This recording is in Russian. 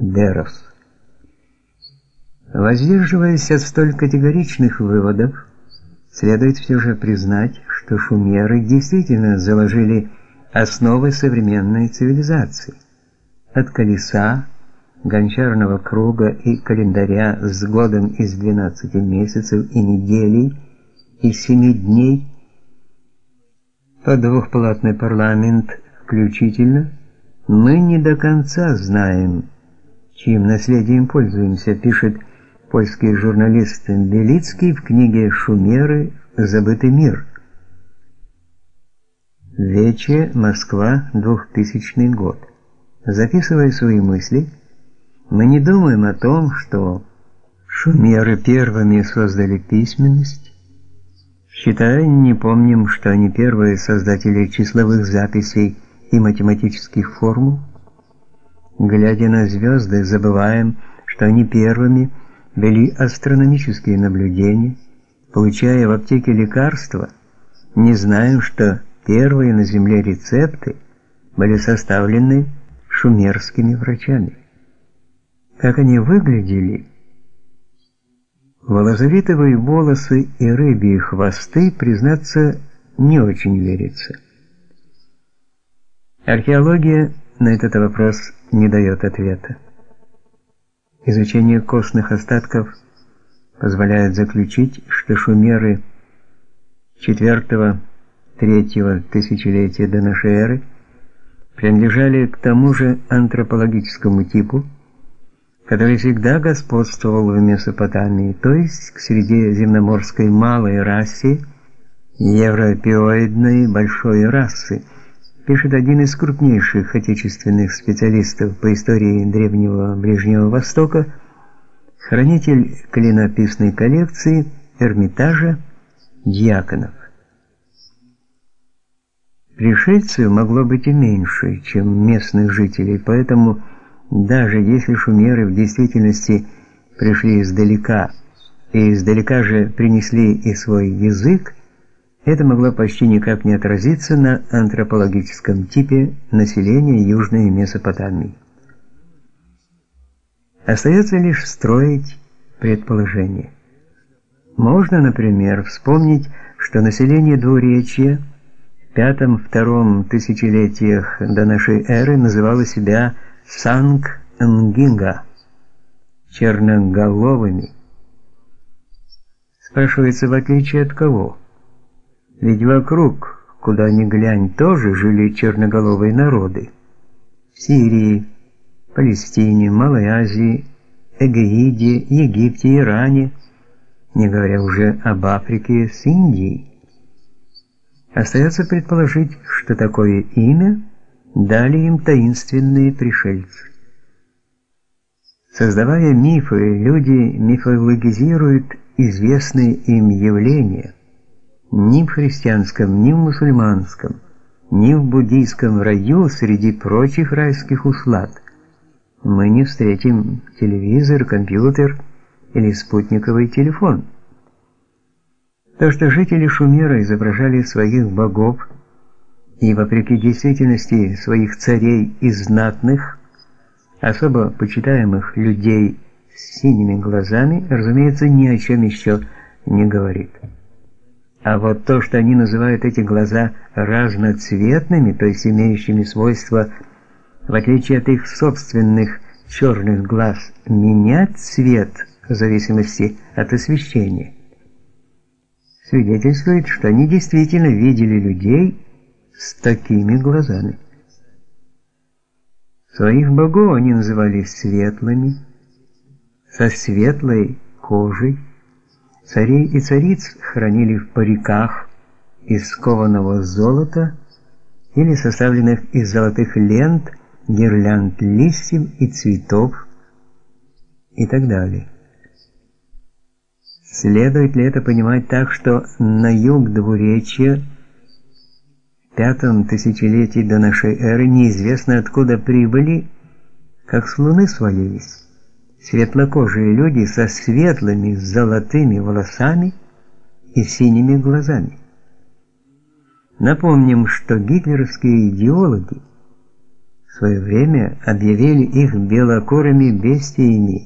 Дерос. Воздерживаясь от столь категоричных выводов, следует все же признать, что шумеры действительно заложили основы современной цивилизации. От колеса, гончарного круга и календаря с годом из 12 месяцев и неделей из 7 дней по двухпалатный парламент включительно, мы не до конца знаем, чьим наследием пользуемся, пишет польский журналист Белицкий в книге «Шумеры. Забытый мир». Вече, Москва, 2000 год. Записывая свои мысли, мы не думаем о том, что шумеры первыми создали письменность, считая, не помним, что они первые создатели числовых записей и математических формул. Глядя на звезды, забываем, что они первыми вели астрономические наблюдения, получая в аптеке лекарства, не знаем, что первые на Земле рецепты были составлены шумерскими врачами. Как они выглядели? Волозовитовые волосы и рыбьи хвосты, признаться, не очень верится. Археология на этот вопрос не дает ответа. Изучение костных остатков позволяет заключить, что шумеры 4-3 тысячелетия до нашей эры принадлежали к тому же антропологическому типу, который всегда господствовал в Месопотамии, то есть к средиземноморской малой расе, европеоидной большой расы – пишет один из крупнейших отечественных специалистов по истории древнего Ближнего Востока, хранитель клинописной коллекции Эрмитажа Дьяконов. Пришельцев могло быть и меньше, чем местных жителей, поэтому даже если шумеры в действительности пришли издалека, и издалека же принесли и свой язык, это могло почти никак не отразиться на антропологическом типе населения Южной Месопотамии. Остается лишь строить предположения. Можно, например, вспомнить, что население двуречья в пятом-втором тысячелетиях до нашей эры называло себя Санг-Нгинга, черноголовыми. Спрашивается, в отличие от кого? Ведь вокруг, куда ни глянь, тоже жили черноголовые народы. В Сирии, Палестине, Малой Азии, Эгеиде, Египте, Иране, не говоря уже об Африке с Индией. Остается предположить, что такое имя дали им таинственные пришельцы. Создавая мифы, люди мифологизируют известные им явления – ни в христианском, ни в мусульманском, ни в буддийском раю среди прочих райских услад мы не встретим телевизор, компьютер или спутниковый телефон. То, что жители Шумера изображали своих богов и, вопреки действительности, своих царей и знатных, особо почитаемых людей с синими глазами, разумеется, ни о чем еще не говорит. А вот то, что они называют эти глаза разноцветными, то есть имеющими свойство, в отличие от их собственных черных глаз, менять цвет в зависимости от освещения, свидетельствует, что они действительно видели людей с такими глазами. Своих богов они называли светлыми, со светлой кожей, Царей и цариц хранили в париках из кованого золота или составленных из золотых лент, гирлянд листьев и цветов и так далее. Следует ли это понимать так, что на юг двуречья в пятом тысячелетии до нашей эры неизвестно откуда прибыли, как с луны свалились? Светлокожие люди со светлыми золотыми волосами и синими глазами. Напомним, что гитлеровские идеологи в свое время объявили их белокурыми бестиями,